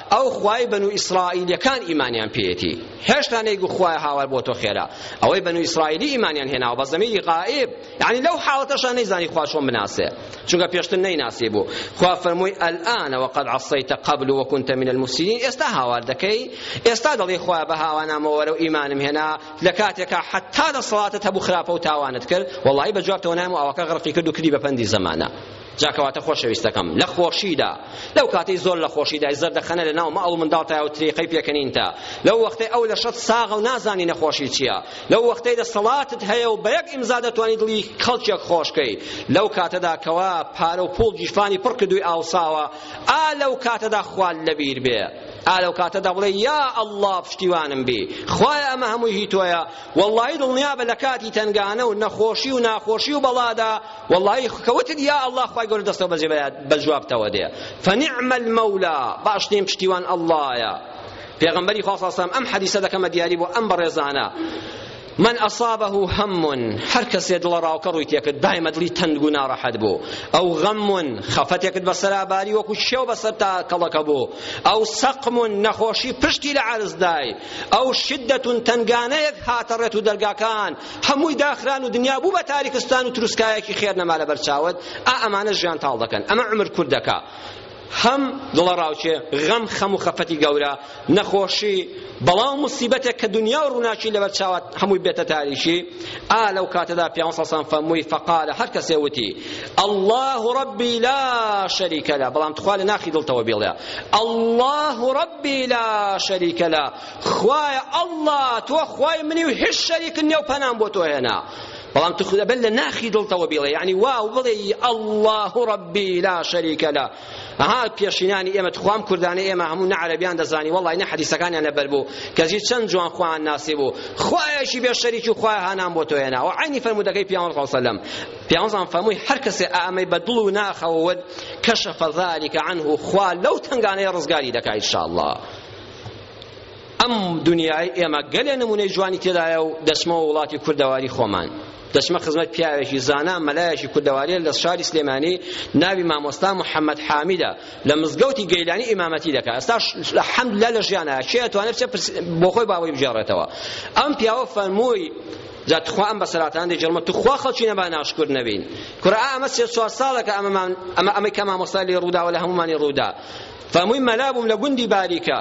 ئەو خوای بەنو ئیسرائیلیەکان ئیمانیان پێیەتی هێشتا نەیگو خوای هاوار بۆ تۆ خێرا ئەوەی بەنو ئیسرائیلی ئیمانیان هێناوە بە زەمیری غائب یعنی لەو حاڵەتەشا نەیزانی خوا چۆن بناسێ چونکە پێشتر نەیناسی بوو خوا فەرمووی ئەلئانە وقد عصیت قبل وكنت من المفسدين ئێستا هاوار دەکەی ئێستا دەڵی خوا بە هاوانامەوە وەرە و ئیمانم هێنا لە کاتێکا حتا لە سڵاتت هەبوو خراپە و تاوانت کرد وەڵی بە جوابتەوە نایم و ئەوەکە غڕقی کرد و کردی بە پەندی زەمانە جا کەواتە خۆشەویستەکەم لە خۆشیدا لەو کاتەی زۆر لە خۆشیدای زەردەخەنە لە ناو ماڵ و منداڵتایە و تریقەی پێکەنینتە لەو وەختەی ئەو لە شەت ساغە و نازانی نەخۆشی چییە لەو وەختەی دەسەڵاتت هەیە و بە یەک ئیمزا دەتوانی دڵی خەڵکێک خۆشکەی لەو کاتەدا کەوا پارە و پوڵ گیرفانی پڕ کردووی ئاوساوە ئا لەو کاتەدا خوال لەبیر بێ ئا لەو کاتەدا بڵێ یا ئەڵڵا پشتیوانم بی خوایە ئەمە هەمووی هی تۆیە وەڵڵاهی دڵنیابە لە کاتی تەنگانە و نەخۆشی و ناخۆشی و بەڵادا وەڵایی کە وتت یا ئەڵڵا خوای گەورە دەستەو بەجێ بە جوابتەوە دێ فنعم المەولا باشترین پشتیوان ئەڵڵایە پێغەمبەری خوا صلی ئەم حەدیسە دەکەمە دیاری بۆ ئەم بەڕێزانە من ئەصابه هم هەر کەسێ دڵە ڕاوکە ڕووی تێکرد دایمە دڵی تەنگ و ناڕەحەت بوو ئەو غەم خەفەتێکت بەسەرا باری وەکو شێو بەسەر تا کەڵەکە بوو ئەو سەقم نەخۆشی پشتی لە عەرزدای ئەو شدەت تەنگانەیەک هاتە ڕێت و دەرگاکان هەمووی داخران و دنیا بوو بە تاریکستان و تروسکایەکی خێر نەما لەبەر چاوت ئا ئەمانە ژیان تاڵ دەکەن ئەمە عمر کورت دەکا هەم دڵە ڕاوچێ غەم خەم و خەفەتی گەورە نەخۆشی بەڵاو مصیبەتێک کە دنیا و ڕووناکی لەبەر چاوات هەمووی بێتە تاریکی ئا لەو کاتەدا پیان سەسان فەمووی فەقالە هەر کەسێ وتی الله ربی لا شەریکە لە بەڵام تخوا لە ناخی دڵتەوە بێڵێ الله ربی لا شەریکە لە خوایە ئەڵڵا تۆ خوای منی و هیچ شەریکن نیە و پەنام بۆ تۆ هێنا بەڵام تو خودە بەر لە ناخی دڵتەوە بیڵێ یعنی واو بڵێ ئەڵڵاه ڕەبی لا شەریکە لە ئەها پێشینانی ئێمە تخوام کوردانی ئێمە هەموو نە عەرەبیان دەزانی وەڵڵای نە حەدیسەکانیان لەبەر بوو کەزی چەند جوان خوان ناسی بوو خوایەکی بێ شەریکی و خوای هانام بۆ تۆ هێنا و عینی فەرمودەکەی پیامبەر صلی الله علیه وسلم پیامبەر فەرمووی هەر کەسێ ئامەی بە دڵ و ناخەوە ود کەشف ذلك عنه خوا لەو تەنگانەی ڕزگاری دەکا ان شاء الله ئەم دنیای ئێمە گەلێ نمونەی جوانی تێدایە و دەچمەوە وڵاتی کوردەواری خۆمان دەچمە خزمەت پیاوێکی زانا مەلایەکی کوردەواریە لە شاری سلێمانی ناوی مامۆستا محەممەد حامیدە لە مزگەوتی گەیلانی ئیمامەتی دەکات ئێستا حەمدلا لە ژیانە کێ توانێت بچێت بۆ خۆی باوەی بگێڕێتەوە ئەم پیاوە فەرمووی جا تخوا ئەم بەسەراتان دەجێڵمە تخوا خەڵکی نەبا ناشکر نەبین کورە ئەمە سێ چوار ساڵەکە ئەمەمان ئەمە ئەمەی کە مامۆستا لێ ڕوودا و لە هەمومانی ڕوودا فەرمووی مەلا بووم لە گوندی باریکە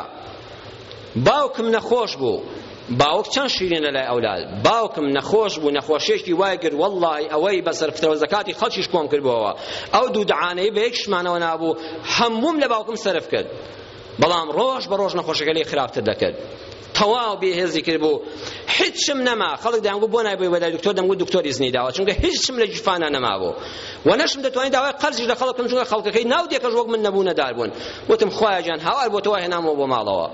باوکم نەخۆش بوو باوک چەند شیرینە لای ئەولاد باوکم نەخۆش بوو نەخۆشیێکی وای کرد واللهی ئەوەی بەسەر فترەوە زەکاتی خەڵکیش کۆم کردبووەوە ئەو دوو دعانەی بە یەکشمانەوە نابوو هەمووم لە باوکم سەرف کرد بەڵام ڕۆژ بە ڕۆژ نەخۆشەکە لێ خراپتر دەکرد تەواو بێ هێزی کرد بوو هیچم نەما خەڵک دەیانگوت بۆ نایبووی بەلای دکتۆر دەمگوت دکتۆر ئیزنی داوە چونکە هیچم لە گیرفانە نەمابوو و نەشم دەتوانین داوای قەرزیش لە خەڵکم چونکە خەڵکەکەی ناو دێکەش وەک من نەبوو نەدار بوون وتم خوایە گیان هاوار بۆ تەوا هێنامەوە بۆ ماڵەوە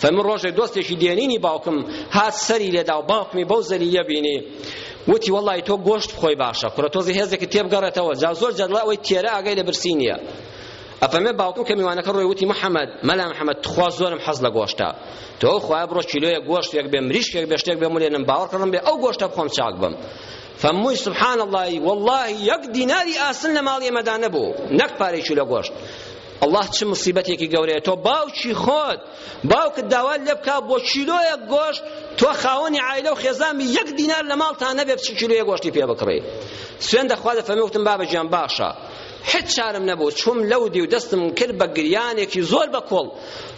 فمن ڕۆژێک دۆستێکی دێنینی باوکم هات سەری لێدا و باوکمی بەو زەلیە بینی وتی وەڵی تۆ گۆشت بخۆی باشە کورە تۆزی هێزێکی تێبگەڕێتەوە جا زۆر جەدڵە ئەوەی تێرە ئاگای لە برسی نییە ئەفەرمێ باوکم کە میوانەکە ڕۆی وتی محەممەد مەلا محەممەد تخوا زۆرم حەز لە گۆشتە تۆ ئەو خوایە بڕۆ کیلۆیە گۆشتێک بێ مریشکێک بێ شتێک بێ مولێنم باوەڕ کردم بێ ئەو گۆشتە بخۆم چاک بم فەمووی سبحان الله والله یەک دیناری ئاسن لە ماڵی ئێمەدا نەبوو نەک پارەی کیلۆ گۆشت الله چ مصیبەتێکی گەورەیە تۆ باوکی خۆت باوکت داوا لێ بکا بۆ کیلۆیەک گۆشت تۆ خاوەنی عایلە و خێزامی یەک دینار لە ماڵتان نەبێت چ کیلۆیە گۆشتی پێ بکڕی سوێن دەخوا دەفەرمووتم بابە گیان باشە هیچ چارم نەبوو چوم لەو دیو دەستم کرد بە گریانێکی زۆر بە کۆڵ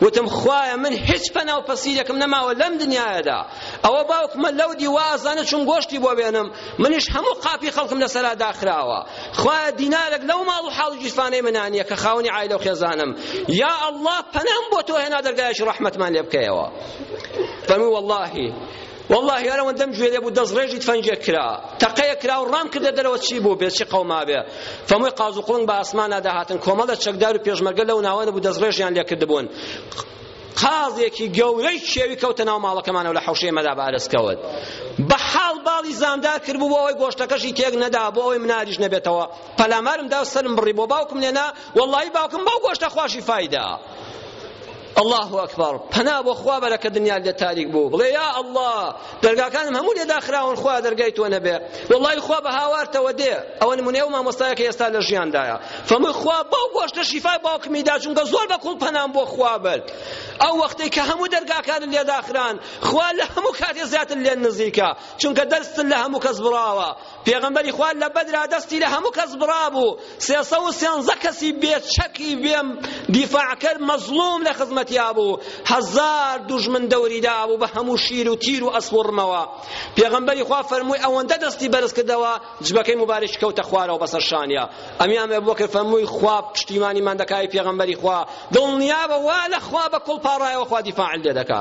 وتم خوایە من هیچ پەنا و پەسیرێکم نەماوە لەم دنیایەدا ئەوە باوکمە لەو دیوە ئازانە چوم گۆشتی بۆ بێنم منیش هەموو قاپی خەڵکم لەسەرا داخراوە خوایە دینارێک لەو ماڵ و حاڵ و گیرفانەی منان نیە کە خاوەنی عایلە و خێزانم یا ئەڵڵا پەنام بۆ تۆ هێنا دەرگایەکی ڕەحمەتمان لێ بکەیەوە فەرمووی وەڵڵاهی وەڵڵاهی هەر ئەوەندەم گوێ لێ بوو دەستڕێژی تفەنگێک کرا تەقەیەک کرا و ڕام کردە دەرەوە چی بوو بێ چی قەوما بێ فەمووی قاز و قوڵنگ بە ئاسمانا دەهاتن کۆمەڵە چەکدار و پێشمەرگە لەو ناوە نەبوو دەستڕێژیان لێ کردبوون قازێکی گەورەی کێوی کەوتە ناو ماڵەکەمانەوە لە حەوشەی مەلا بارز کەوت بە حاڵ باڵی زامدار کرد بوو بۆ ئەوەی گۆشتەکەشی تێک نەدا بۆ ئەوەی مناریش نەبێتەوە پەلامارم دا و سەرم بڕی بۆ باوکم لێنا وەڵڵاهی باوکم بەو گۆشتە خواشی فایدا اللە اکبر پەنا بۆ خوا بەرە کە دنیات لێ تاریک بوو بڵێ یا اللە دەرگاکانم هەموو لێ داخراون خوا دەرگای تۆ نەبێ وەڵڵاهی خوا بە هاوارتەوە دێ ئەوە نمونەی ئەو مامۆستایە کە ئێستا لە ژیاندایە فەمووی خوا بەو گۆشتە شیفای باوکمی دا چونکە زۆر بە کوڵ پەنام بۆ خوا برد ئەو وەختەی کە هەموو دەرگاکانم لێ داخران خوا لە هەموو کاتێ زیاتر لێن نزیکە چونکە دەرستن لە هەموو کەس بڕاوە پێغەمبەری خوا لە بەدرا دەستی لە هەموو کەس بڕابوو سێ سەد و سێزدە کەسی بێ چەکی بێ دیفاعکەر مەزڵوم لە خزمەتیا بوو هەزار دوژمن دەوری دابوو بە هەموو شیر و تیر و ئەسپ و ڕمەوە پێغەمبەری خوا فەرمووی ئەوەندە دەستی بەرز کردەوە جبەکەی مبارک کەوتە خوارەوە بەسەر شانیا ئەمیان ئەبوبەکر فەرمووی خوا پشتیوانیمان دەکای پێغەمبەری خوا دڵنیا بە وا لە خوا بە کوڵ پاڕایەوە خوا دیفاعل لێ دەکا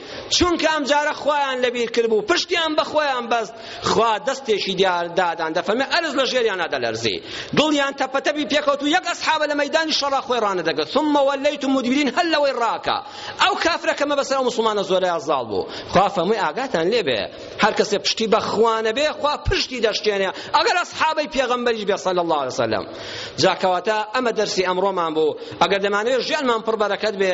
چونکە ئەمجارە خوایان لەبیر کردبوو پشتیان بەخۆیان بەست خوا دەستێکی دیاردادان دەفەرمێ ئەرز لە ژێریانا دەلەرزی دڵیان تەپەتەبی پێکەوت و یەک ئەسحابە لە مەیدانی شەڕا خۆی ڕانەدەگرت ثم وەلیت مدبرین هەر لەوەی ڕاکە ئەو کافرە کەمە بەسەر ئەو موسڵمانە زۆرەیا زاڵ بوو خوا فەرمووی ئاگاتان لێبێ هەر کەسێ پشتی بەخوانە بێ خوا پشتی دەشکێنێ ئەگەر ئەسحابەی پێغەمبەریش بێ صلی الله علیه وسلم جاکەواتە ئەمە دەرسی ئەمڕۆمان بوو ئەگەر دەمانەوێت ژیانمان پڕ بەرەکەت بێ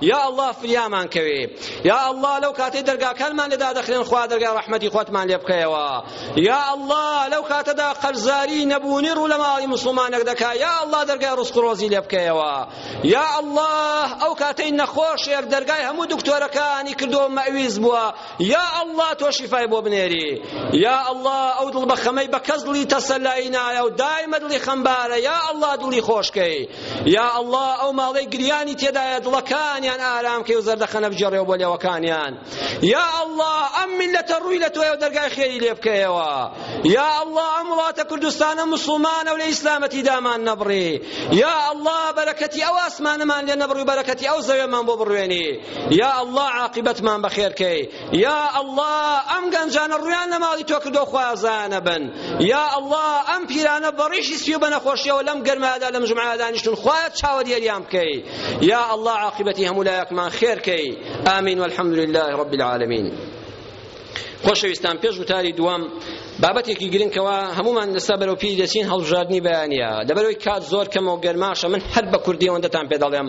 یا اللە فریامان کەوێ یا اللە لەو کاتەی دەرگاکانمان لێ دادەخرێن خوا دەرگای ڕەحمەتی خۆتمان لێ بکەیەوە یا اللە لەو کاتەدا قەرزاری نەبوونی ڕوو لە ماڵی موسڵمانێک دەکا یا اللە دەرگای ڕزق و ڕۆزی لێ بکەیەوە یا اللە ئەو کاتەی نەخۆشێک دەرگای هەموو دکتۆرەکانی کردووە مەئویس بووە یا اللە تۆ شیفای بۆ بنێری یا اللە ئەو دڵ بەخەمەی بە کەس دڵی تەسەلایی نایە و دایمە دڵی خەمبارە یا اللە دڵی خۆشکەی یا اللە ئەو ماڵەی گریانی تێدایە دڵەکانیان ئارام کەی و زەردەخەنە بگێڕێەوە بۆ لێوەکانیان یا اللە ئەم میلەتە ڕووی لە تۆیە و دەرگای خێری لێ بکەیەوە یا اللە ئەم وڵاتە کوردستانە مسڵمانە و لە ئیسلامەتی دامان نەبڕی یا اللە بەرەکەتی ئەو ئاسمانەمان لێ نەبڕی و بەرەکەتی ئەو زەوێمان بۆ بڕوێنی یا اللە عاقبەتمان بەخێر کەی یا اللە ئەم گەنجانە ڕویان لە ماڵی تۆ کردو خوازانە بن یا اللە ئەم پیرانە بەڕیشی سپی و بەنەخۆشیەوە لەم گەرمادا لەم جمعادا نیشتون خوایە چاوەدێریان بکەی یا اللە عاقبەتی هەموو لایەکمان خێر کەی ئامین والحمد لله رب العالمین خۆشەویستان پێش وتاری دووەم بابەتێکی گرنگەوە هەمومان لەسا بەرەو پێی دەچین هەڵبژاردنی بەیانە لەبەرەوەی کات زۆر کەمەوە گەرماشە من هەر بە کوردی ئەوەندەتان پێ دەڵێم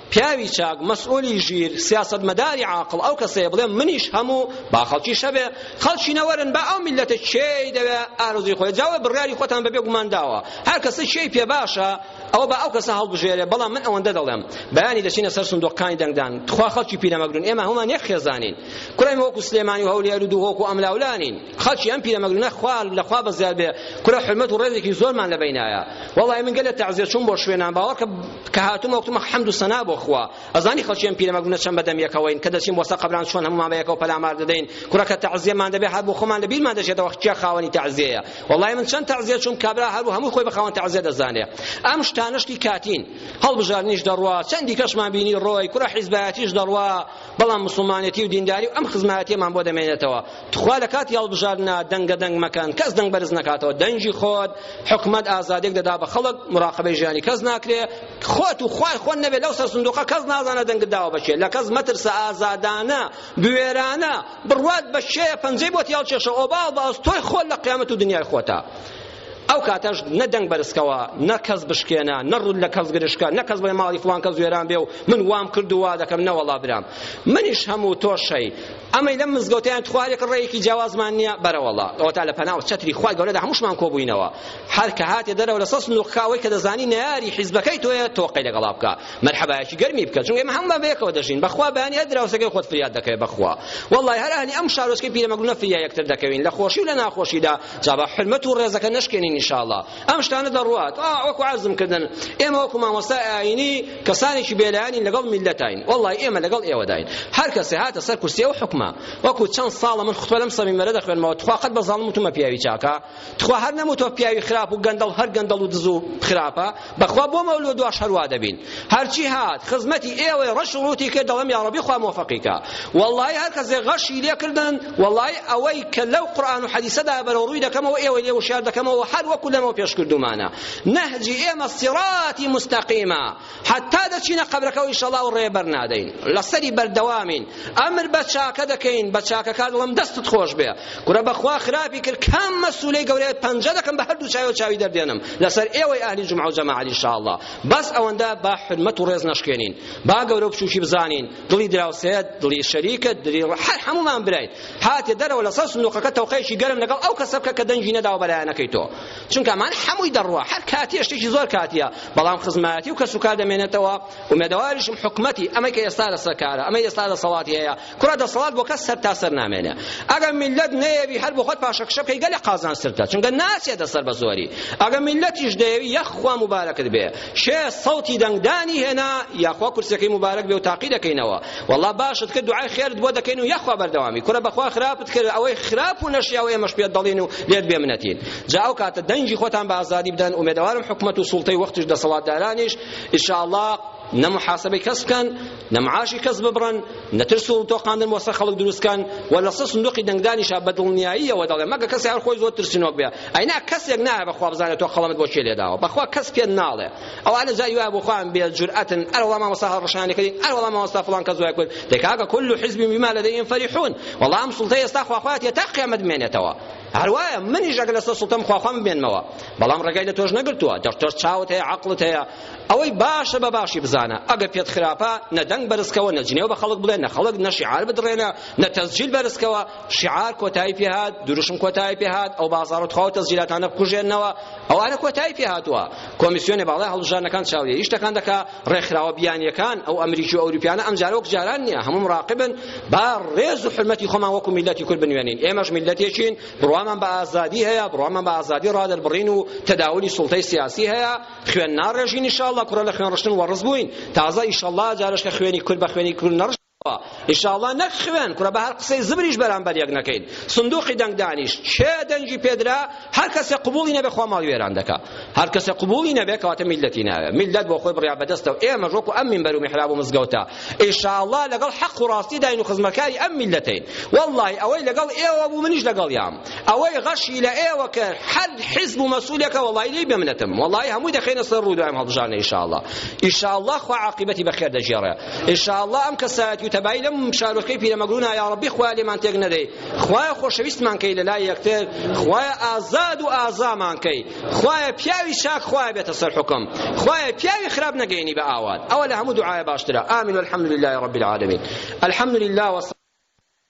پیاوی چاک مەسئولی ژیر سیاسەتمەداری عاقڵ ئەو کەسەیە بڵێم منیش هەم و با خەڵکیش هەبێ خەڵکی نەوەرن با ئەو میللەتە کێی دەوێ ئارەزووی خۆی جاوە بڕیاری خۆتان بەبێ گومان داوە هەر کەسە کێی پێ باشە ئەوە با ئەو کەسە هەڵبژێرێ بەڵام من ئەوەندە دەڵێم بەیانی دەچینە سەر سندوقەکانی دەنگدان تخوا خەڵکی پیرەمەگرون ئێمە هەموومان یەک خێزانین کورە ئێمە وەکو سلێمانی و هەولێر و دهۆک و ئەملاولانین خەڵکی ئەم پیرەمەگرونە خوا لە خوا بەزیاد بێ کورە حورمەت و ڕێزێکی زۆرمان لە بەینایە وەڵای من گەلە تەعزیە چووم بۆ شوێنان باوەڕکە کە هاتووم وەکتم حەمد و سەنا بۆ خوا ئەزانی خەڵکی ئەم پیرەمەگرونە چەند بەدەم یەکەوەین کە دەچین بۆ سەر قەبران چۆن هەموومان بە یەکەوە پەلامار دەدەین کورە کە تەعزیەمان دەبێ هەر بۆ خۆمان لە بیرمان دەچێتەوە کێ خاوەنی تەعزیەیە وەڵای من چەند تەعزیە چووم کابرا هەر بۆ هەموو خۆی بە خاوەن تەعزیە دەزانێ ئەم شتانەشتی کاتین هەڵبژاردنیش دەڕوا چەندی کەشمان بینی ڕۆی کورە حیزبایەتیش دەڕوا بەڵام مسوڵمانێتی و دینداری و ئەم خزمایەتیەمان بۆ دەمێنێتەوە تخوا لە کاتی هەڵبژاردنا دەنگە دەنگ مەکەن کەس دەنگ بەرز نەکاتەوە دەنگی خۆت حکومەت ئازادێک دەدا بە خەڵک مراقبەی ژیانی کەس ناکرێ خۆت و خوای خۆت نەبێت لەو سەر سندوقە کەس نازانە دەنگت داوە بەکێ لە کەس مەترسە ئازادانە بوێرانە بڕوات بەکێ پەنجەی بۆت هێڵکێشە ئۆباڵ باز تۆی خۆت لە قیامەت و دنیای خۆتە ئەو کاتەش نە دەنگ بەرزکەوە نە کەس بشکێنە نە ڕوود لە کەس گرژکە نە کەس بڵێ ماڵی فڵان کەس وێران بێ و من وام کرد و وا دەکەم نەوەڵا برام منیش هەموو تۆشەی ئەمەی لەم مزگەوتیان توخوارێک ڕێیەکی جیاوازمان نییە بەرەوەڵا ئەوەتا لە پەناو چەتری خوای گەورەدا هەمووشمان کۆبووینەوە هەر کە هاتێ دەرەوە لە سەس نوخاوەی کە دەزانی نەیاری حیزبەکەی تۆیە تۆقەی لەگەڵا بکە مەرحەبایەکی گەرمی بکە چونکە ئێمە هەموومان بەیەکەوە دەژین بەخوا بەیانی هەر دراوسەکەی خۆت فریاد دەکەوێت بەخوا وەڵڵای هەر ئەهلی ئەم شارۆچکەی پیرەمەگروونە فریا یەکتر دەکەوین لە خۆشی و لە ناخۆشیدا جا با حرمەت و ڕێزەکە نەشکێنین ئینشاءاللە ئەم شتانە دەڕوات ئا وەکو عەرزم کردن ئێمە وەکو مامۆستای ئایینی کەسانێکی بێلایەنین لەگەڵ میللەتاین وەڵڵای ئێمە لەگەڵ ئێوەداین هەر کەسێ هاتە سەر کورسی ئەو حوکمە وەکو چەند ساڵە من خوتبە لەم سەمیمەرە دەخوێنمەوە تخوا قەت بە زاڵم وتومە پیاوی چاکە تخوا هەر نەموتوە پیاوی خراپ و گەندەڵ هەر گەندەڵ و دز و خراپە بەخوا بۆ مەولوە دواش هەروا دەبین هەرچی هات خزمەتی ئێوەی ڕەش ڕووتی کرد دەڵێم یاڕەبی خوا مۆفەقیکە وەڵڵاهی هەر کەسێ غەشی لێ کردن وەڵڵاهی ئەوەی کە لەو قورئان و حەدیسەدا بەرەو ڕووی دەکەمەوە ئێوەی لێ وشیار دەکەمەوە هەر وەکو لەمەوە پێش کردومانە نەهجی ئێمە سیڕاتی مستەقیمە حەتا دەچینە قەبرەکە و ئیشەڵا و ڕێبەر نادەین لەسەری بەردەوامین ئەمر بە چاکە دەکەین بە چاکەکان دڵم دەستت خۆش بێ کورە بەخوا خراپی کرد کام مەسولەی گەورەیەت پەنجە دەکەم بە هەردوو چاوی و چاوی دەردێنم لەسەر ئێوەی ئەهلی جومعە و جەماعەت انشاءاللە بەس ئەوەندە با حورمەت و ڕێز نەشکێنین با گەورە و بچووکی بزانین دڵی دراوسێت دڵی شەریکت دڵی هەر هەموومان براین هاتێ دەرەوە لەسەر سندوقەکە تەوقەیەکی گەرم لەگەڵ ئەو کەسە بکە کە دەنگی نەداوە بەلایەنەکەی تۆ چونکە ئەمان هەمووی دەڕوا هەر کاتی شتێکی زۆر کاتیە بەڵام خزمایەتی و کەسوکار دەمێنێتەوە ئومێدەواریشم حکومەتی ئەمەی کە ئێستا لەسەر کارە ئەمەی ئێستا دەسەڵاتی هەیە کوڕە دەسەڵات بۆ کەس سەرتاسەر نامێنێ ئەگەر میللەت نەیەوی هەر بۆ خۆت پاشەکشە بکەی گەلێ قازانجترتە چونکە ناچێتە سەر بە زۆری ئەگەر میللەتیش دەیەوی یەخوا موبارەکت بێ شێ سەوتی دەنگدانی هێنا یاخوا کورسەکەی موبارەک بێ و تاقی دەکەینەوە والله باشت کرد دوعای خێرت بۆ دەکەین و یەخوا بەردەوامی کورە بەخوا خراپت کرد ئەوەی خراپ و نەشیاوە ئێمەش پێت دەڵین و لێت بێ منەتین جا ئەو کاتە دەنگی خۆتان بە ئازادی بدەن ئومێدەوارم حکومەت و سوڵتەی وەختیش دەسەڵاتدارانیش ان شاء الله نە محاسبەی کەس بکەن نە معاشی کەس ببڕن نە ترس و تۆقاندن بۆ سەر خەڵک دروست بکەن و لەسەر سندوقی دەنگدانیشا بە دڵنیاییەوە دەڵێ مەگە کەسێ هەر خۆی زۆر ترسنۆک بێ ئەینا کەسێک نایە بەخوا بزانێ تۆ قەڵەمت بۆ کێ لێداوە بەخوا کەس پێت ناڵێ ئەوانە جای وایە بۆ خۆیان بێ جورئەتن ئەرە وەڵا مامۆستا هەڵڕشانێ کردین ئەرە وەڵا مامۆستا فڵان کەس وای کرد دەی کاکە کل حزب بما لديهم فرحون وەڵا ئەم سوڵتە ئێستا خوا خۆیان تێ تا قیامەت بمێنێتەوە هەروایە منیش ئەگەر لەسەر سوڵتەم خوا خۆم بمێنمەوە بەڵام ڕێگای لە تۆش نەگرتووە دەر تۆش چاوت هەیە عەقڵت هەیە ئەوەی باشە بە باشی بزانە ئەگەر پێت خراپە نە دەنگ بەرزکەوە نە جنێو بە خەڵک بڵێ نە خەڵک نە شیعار بدڕێنە نە تەسجیل بەرزکەوە شیعار کۆتایی پێهات دروشم کۆتایی پێهات ئەو بازار و تخوا و تەسجیلاتانە بکوژێنەوە ئەوانە کۆتایی پێهاتوە کۆمیسیۆنی باڵای هەڵبژاردنەکان چاوی ئیشتەکان دەکا ڕێکخراوە بیانیەکان ئەو ئەمریکی و ئەوروپیانە ئەم جارە وەک جاران نییە هەموو مراقبن با ڕێز و حرمەتی خۆمان وەکو میلەتی کورد بنوێنین ئێمەش میلەتێکین بڕوامان بە ئازادی هەیە بڕوامان بە ئازادی ڕادەربڕین و تەداولی سوڵتەی سیاسی هەیە خوێن ناڕێژین ئیشاڵڵا کوڕە لە خوێن ڕشتن وەڕز بووین تازە ئیشەڵڵا جارش کە خوێنی کورد بە خوێنی کورد نەڕژ ئیشاڵڵا نەک خوێن کوڕە بە هەر قسەی زبریش بەرامبەر یەک نەکەین سندوقی دەنگدانیش کێ دەنگی پێدرا هەر کەسێ قبوڵی نەبێ خوا ماڵی وێران دەکا هەر کەسێ قبوڵی نەبێ کەواتە میلەتی ناوێ میلەت بۆ خۆی بڕیا بەدەستەوە ئێمە ژۆک و ئەم منبەر و میحراب و مزگەوتە ئیشاڵڵا لەگەڵ حەق و ڕاستی داین و خزمەکاری ئەم میلەتین واللهی ئەوەی لەگەڵ ئێوە بوو منیش لەگەڵ یام ئەوەی غەشی لە ئێوە کە هەر حزب و مەسئولێکە وەڵای لێی بێمنەتم وەڵای هەمووی دەخەینە سەر ڕوو دوایم هەڵبژانە ئیشاڵڵا ئیشاڵڵا خوا عاقیبەتی بەخێر دەگێڕێ ئیشاڵڵا ئەم کەسایەتی و تەبایی لەم شارۆچکەی پیرەمەگرونا یا ڕەبی خوا لێمان تێک نەدەی خوایە خۆشەویستمان کەی لەلای یەکتر خوایە ئازاد و ئازامان کەی خوایە پیاوی چاک خوایە بێتە سەر حکم خوایە پیاوی خراپ نەگەینی بە ئاوات ئەوە لە هەموو دوعایە باشترە آمین والحمد لله رب العالمین الحمد لله